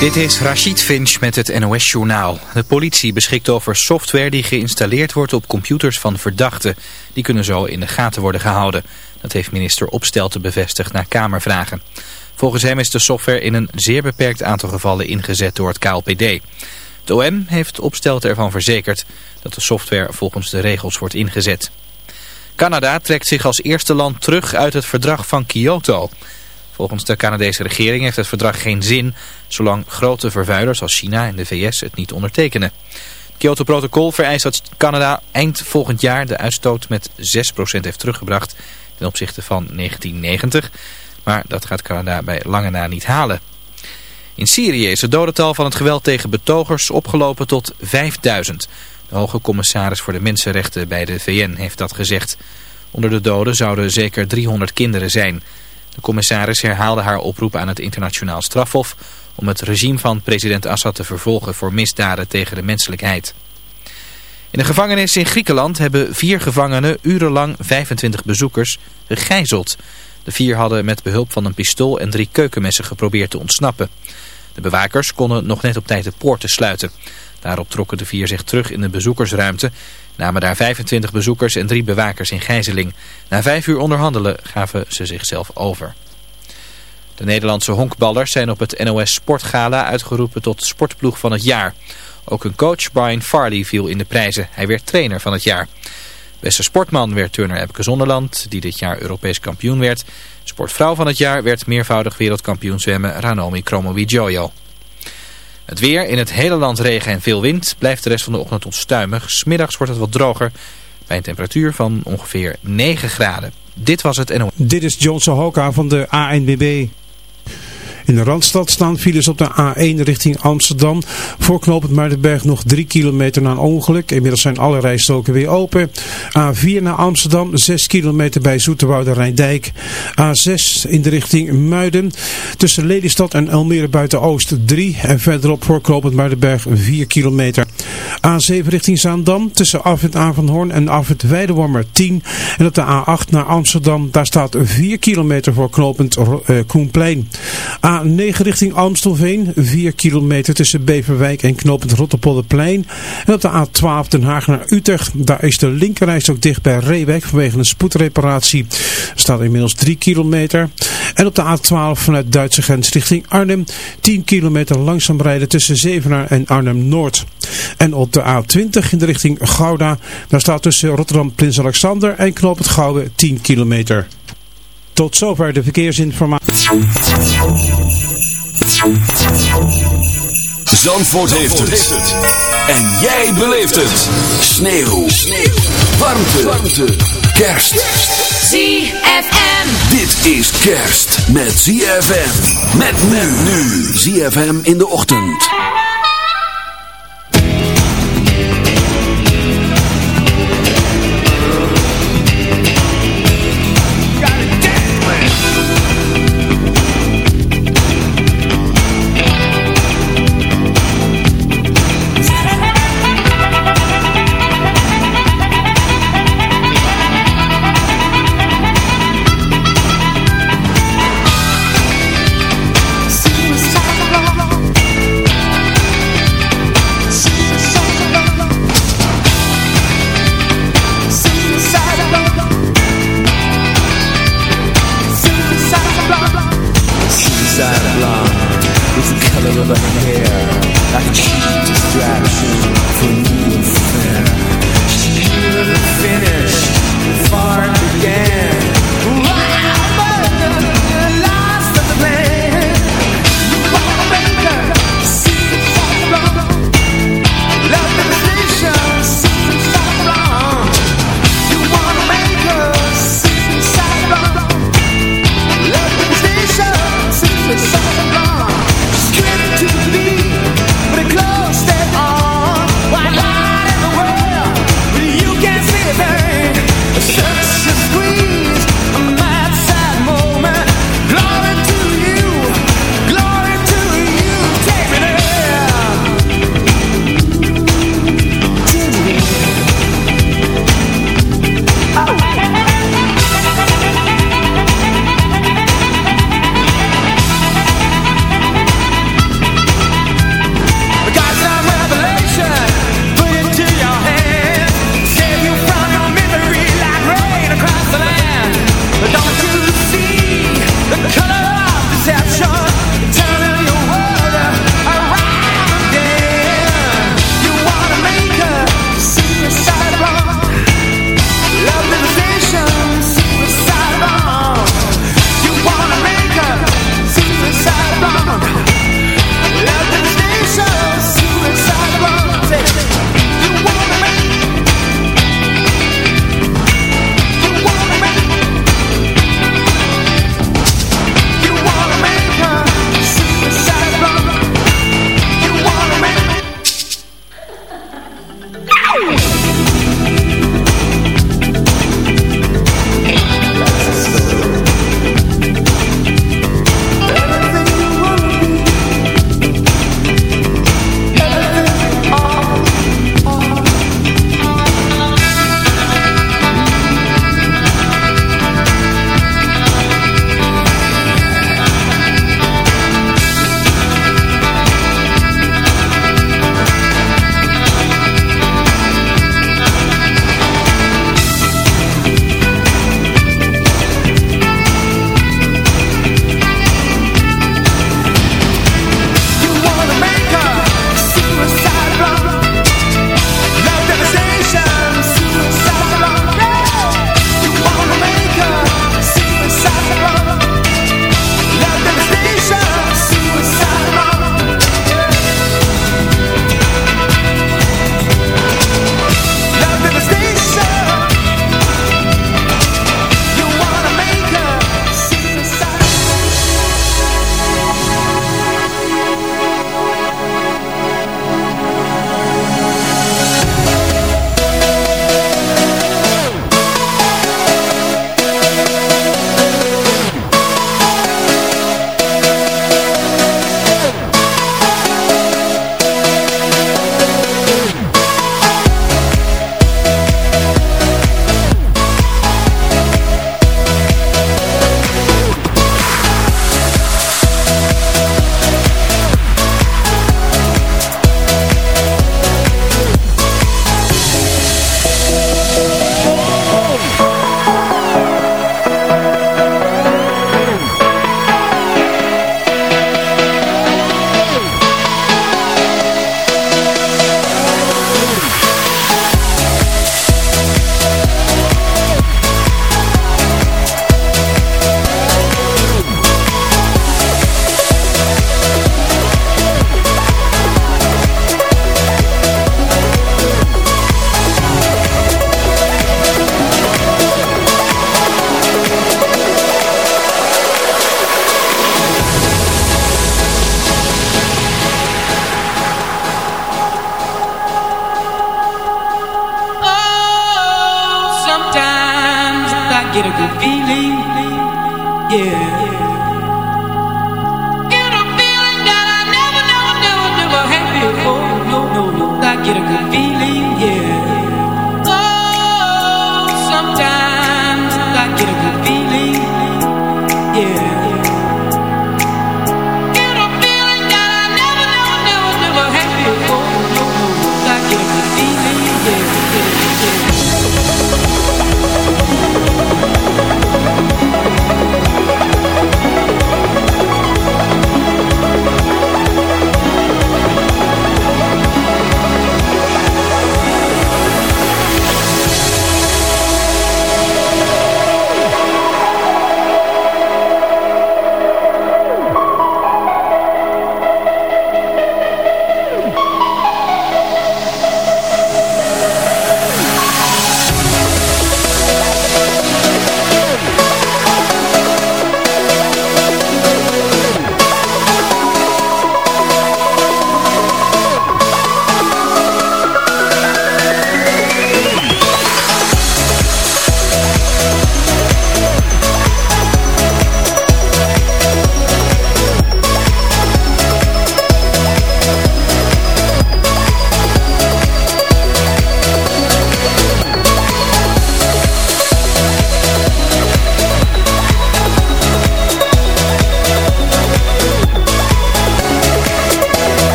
Dit is Rachid Finch met het NOS-journaal. De politie beschikt over software die geïnstalleerd wordt op computers van verdachten. Die kunnen zo in de gaten worden gehouden. Dat heeft minister Opstelten bevestigd na Kamervragen. Volgens hem is de software in een zeer beperkt aantal gevallen ingezet door het KLPD. De OM heeft Opstelten ervan verzekerd dat de software volgens de regels wordt ingezet. Canada trekt zich als eerste land terug uit het verdrag van Kyoto... Volgens de Canadese regering heeft het verdrag geen zin zolang grote vervuilers als China en de VS het niet ondertekenen. Het Kyoto-protocol vereist dat Canada eind volgend jaar de uitstoot met 6% heeft teruggebracht ten opzichte van 1990. Maar dat gaat Canada bij lange na niet halen. In Syrië is het dodental van het geweld tegen betogers opgelopen tot 5000. De hoge commissaris voor de mensenrechten bij de VN heeft dat gezegd. Onder de doden zouden zeker 300 kinderen zijn. De commissaris herhaalde haar oproep aan het internationaal strafhof om het regime van president Assad te vervolgen voor misdaden tegen de menselijkheid. In de gevangenis in Griekenland hebben vier gevangenen urenlang 25 bezoekers gegijzeld. De vier hadden met behulp van een pistool en drie keukenmessen geprobeerd te ontsnappen. De bewakers konden nog net op tijd de poorten sluiten. Daarop trokken de vier zich terug in de bezoekersruimte, namen daar 25 bezoekers en drie bewakers in gijzeling. Na vijf uur onderhandelen gaven ze zichzelf over. De Nederlandse honkballers zijn op het NOS Sportgala uitgeroepen tot sportploeg van het jaar. Ook een coach, Brian Farley, viel in de prijzen. Hij werd trainer van het jaar. Beste sportman werd Turner Epke Zonderland, die dit jaar Europees kampioen werd. Sportvrouw van het jaar werd meervoudig wereldkampioen zwemmen Ranomi Kromowidjojo. Het weer, in het hele land regen en veel wind, blijft de rest van de ochtend onstuimig. Smiddags wordt het wat droger, bij een temperatuur van ongeveer 9 graden. Dit was het NO. Dit is Johnson Hoka van de ANBB. In de Randstad staan files op de A1 richting Amsterdam. Voor knooppunt Muidenberg nog 3 kilometer na een ongeluk. Inmiddels zijn alle rijstoken weer open. A4 naar Amsterdam, 6 kilometer bij Zoeterwoude Rijndijk. A6 in de richting Muiden. Tussen Lelystad en Almere Buiten-Oost 3. En verderop voor knooppunt Muidenberg 4 kilometer. A7 richting Zaandam. Tussen Afwit Avanhoorn en Afwit Weidewormer 10. En op de A8 naar Amsterdam. Daar staat 4 kilometer voor knooppunt uh, Koenplein. A9 richting Amstelveen, 4 kilometer tussen Beverwijk en knooppunt Rotterpolderplein. En op de A12 Den Haag naar Utrecht, daar is de linkerreis ook dicht bij Reewijk vanwege een spoedreparatie. Staat inmiddels 3 kilometer. En op de A12 vanuit Duitse grens richting Arnhem, 10 kilometer langzaam rijden tussen Zevenaar en Arnhem-Noord. En op de A20 in de richting Gouda, daar staat tussen Rotterdam Prins Alexander en knooppunt Gouwen 10 kilometer. Tot zover de verkeersinformatie. Zandvoort, heeft, het. En jij beleeft het. Sneeuw. Sneeuw. Warmte. Warmte. Kerst. ZFM. Dit is kerst met ZFM. Met men nu. ZFM in de ochtend.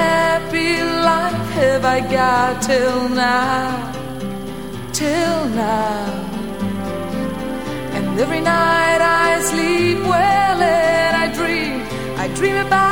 happy life have I got till now, till now? And every night I sleep well and I dream, I dream about.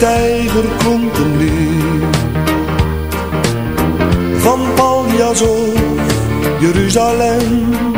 Een lied. Van Paljas of Jeruzalem.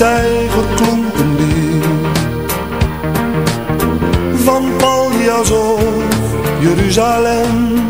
Stijger klonk een. Van Paljas of Jeruzalem.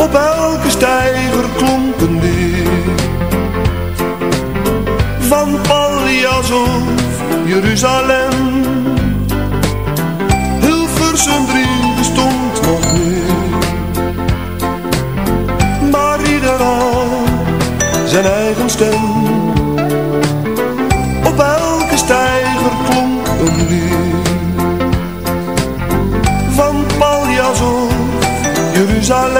op elke stijger klonk een Van Paljas of Jeruzalem. Hilversum 3 bestond nog niet Maar ieder had zijn eigen stem. Op elke stijger klonk een Van Paljas of Jeruzalem